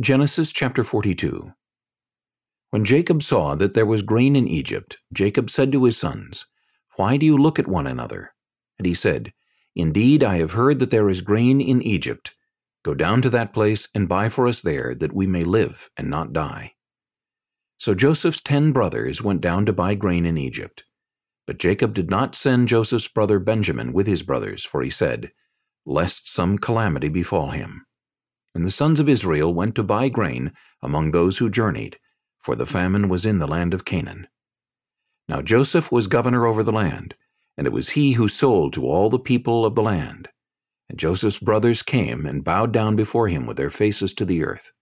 Genesis chapter 42 When Jacob saw that there was grain in Egypt, Jacob said to his sons, Why do you look at one another? And he said, Indeed, I have heard that there is grain in Egypt. Go down to that place and buy for us there, that we may live and not die. So Joseph's ten brothers went down to buy grain in Egypt. But Jacob did not send Joseph's brother Benjamin with his brothers, for he said, Lest some calamity befall him. And the sons of Israel went to buy grain among those who journeyed, for the famine was in the land of Canaan. Now Joseph was governor over the land, and it was he who sold to all the people of the land. And Joseph's brothers came and bowed down before him with their faces to the earth.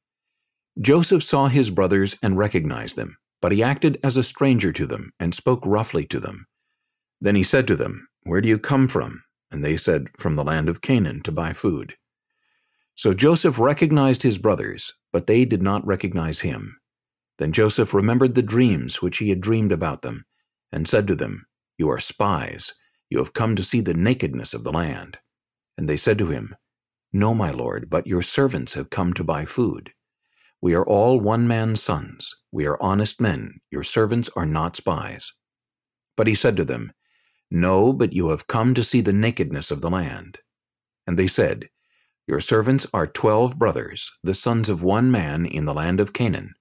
Joseph saw his brothers and recognized them, but he acted as a stranger to them and spoke roughly to them. Then he said to them, Where do you come from? And they said, From the land of Canaan to buy food. So Joseph recognized his brothers, but they did not recognize him. Then Joseph remembered the dreams which he had dreamed about them, and said to them, You are spies. You have come to see the nakedness of the land. And they said to him, No, my lord, but your servants have come to buy food. We are all one man's sons. We are honest men. Your servants are not spies. But he said to them, No, but you have come to see the nakedness of the land. And they said, your servants are twelve brothers, the sons of one man in the land of Canaan,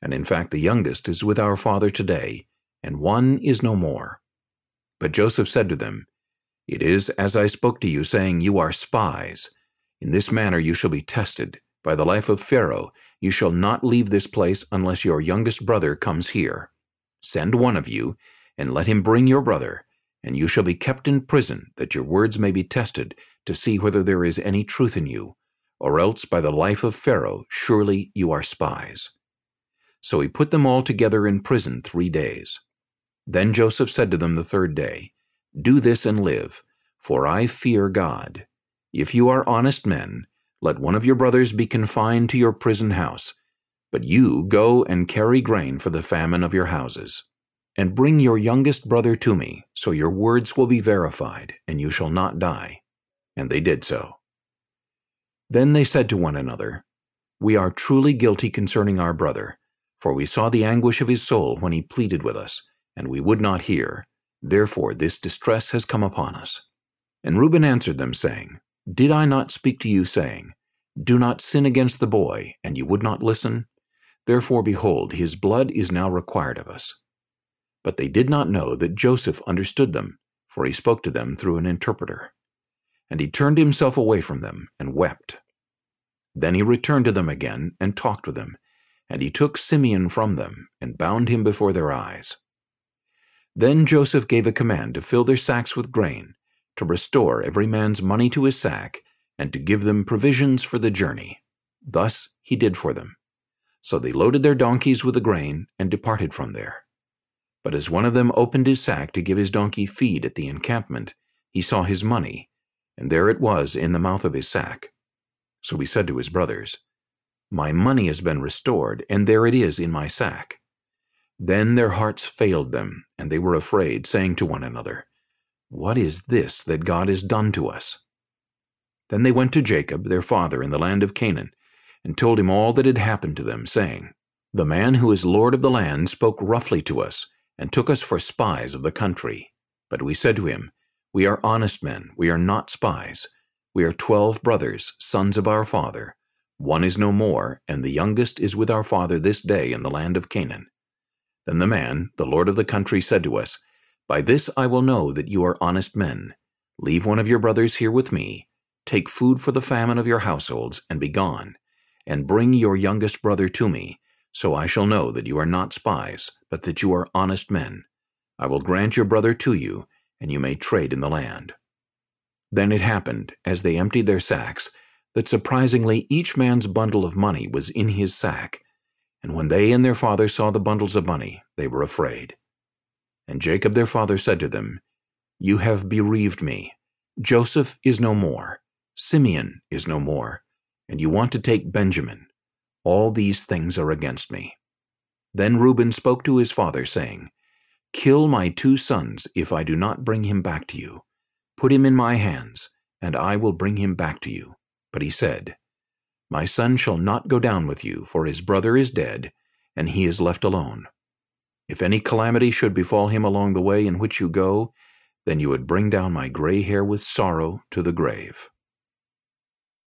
and in fact the youngest is with our father today, and one is no more. But Joseph said to them, It is as I spoke to you, saying, You are spies. In this manner you shall be tested. By the life of Pharaoh, you shall not leave this place unless your youngest brother comes here. Send one of you, and let him bring your brother, and you shall be kept in prison, that your words may be tested, to see whether there is any truth in you, or else by the life of Pharaoh surely you are spies. So he put them all together in prison three days. Then Joseph said to them the third day, Do this and live, for I fear God. If you are honest men, let one of your brothers be confined to your prison house, but you go and carry grain for the famine of your houses. And bring your youngest brother to me, so your words will be verified, and you shall not die. And they did so. Then they said to one another, We are truly guilty concerning our brother, for we saw the anguish of his soul when he pleaded with us, and we would not hear. Therefore this distress has come upon us. And Reuben answered them, saying, Did I not speak to you, saying, Do not sin against the boy, and you would not listen? Therefore, behold, his blood is now required of us. But they did not know that Joseph understood them, for he spoke to them through an interpreter. And he turned himself away from them, and wept. Then he returned to them again, and talked with them, and he took Simeon from them, and bound him before their eyes. Then Joseph gave a command to fill their sacks with grain, to restore every man's money to his sack, and to give them provisions for the journey. Thus he did for them. So they loaded their donkeys with the grain, and departed from there. But as one of them opened his sack to give his donkey feed at the encampment, he saw his money, and there it was in the mouth of his sack. So he said to his brothers, My money has been restored, and there it is in my sack. Then their hearts failed them, and they were afraid, saying to one another, What is this that God has done to us? Then they went to Jacob, their father, in the land of Canaan, and told him all that had happened to them, saying, The man who is lord of the land spoke roughly to us, and took us for spies of the country. But we said to him, We are honest men, we are not spies. We are twelve brothers, sons of our father. One is no more, and the youngest is with our father this day in the land of Canaan. Then the man, the lord of the country, said to us, By this I will know that you are honest men. Leave one of your brothers here with me. Take food for the famine of your households, and be gone. And bring your youngest brother to me, so I shall know that you are not spies, but that you are honest men. I will grant your brother to you, and you may trade in the land. Then it happened, as they emptied their sacks, that surprisingly each man's bundle of money was in his sack. And when they and their father saw the bundles of money, they were afraid. And Jacob their father said to them, You have bereaved me. Joseph is no more. Simeon is no more. And you want to take Benjamin. All these things are against me. Then Reuben spoke to his father, saying, Kill my two sons if I do not bring him back to you. Put him in my hands, and I will bring him back to you. But he said, My son shall not go down with you, for his brother is dead, and he is left alone. If any calamity should befall him along the way in which you go, then you would bring down my gray hair with sorrow to the grave.